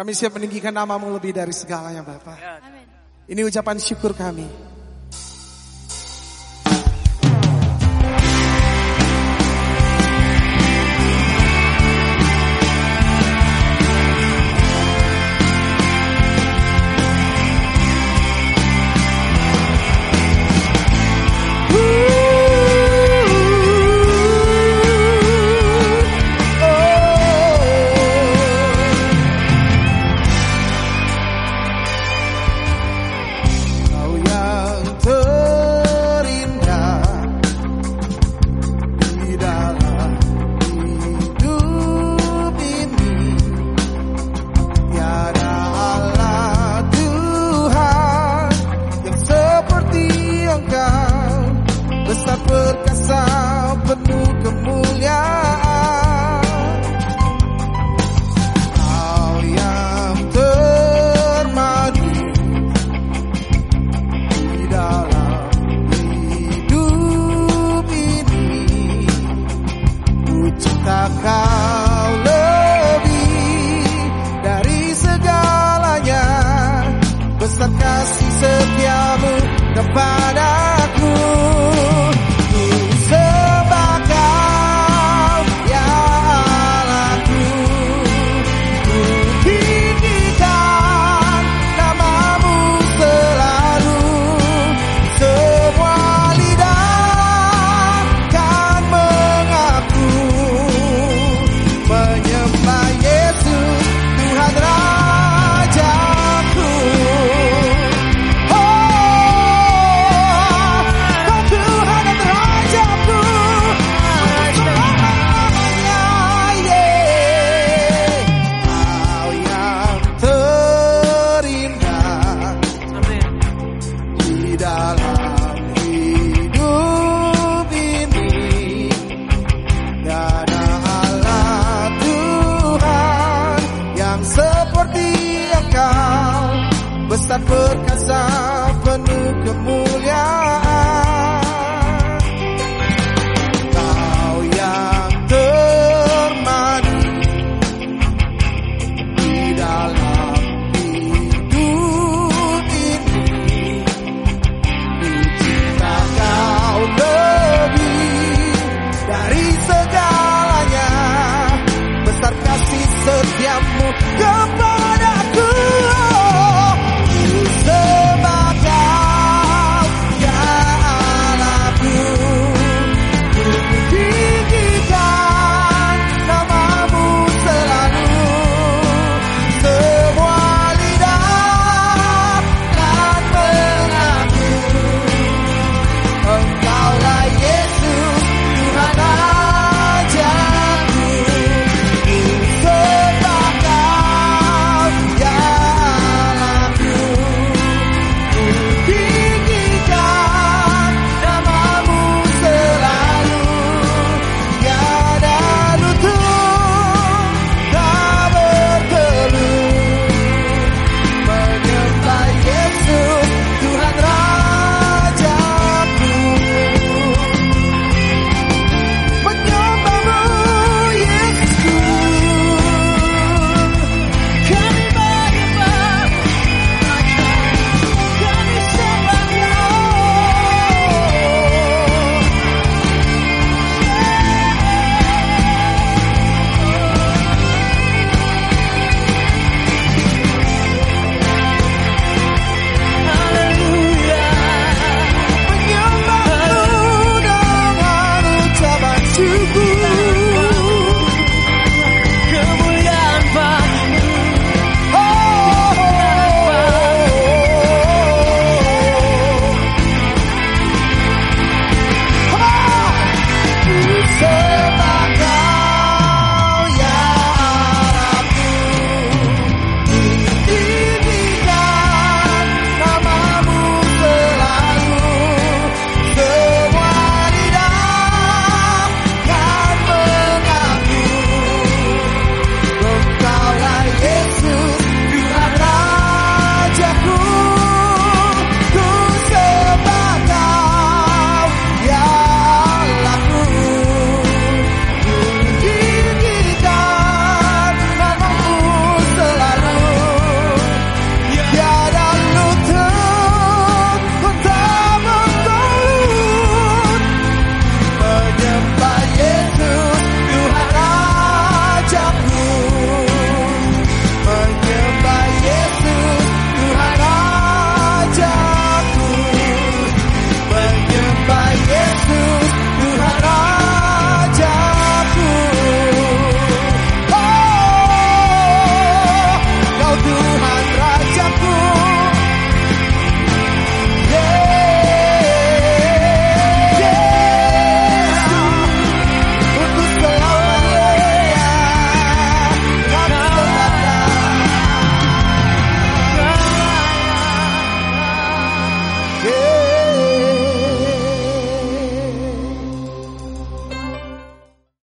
Kami siap meninggikan namamu lebih dari segalanya Bapak. Ini ucapan syukur kami. kasih setiamu kepada tak perkasa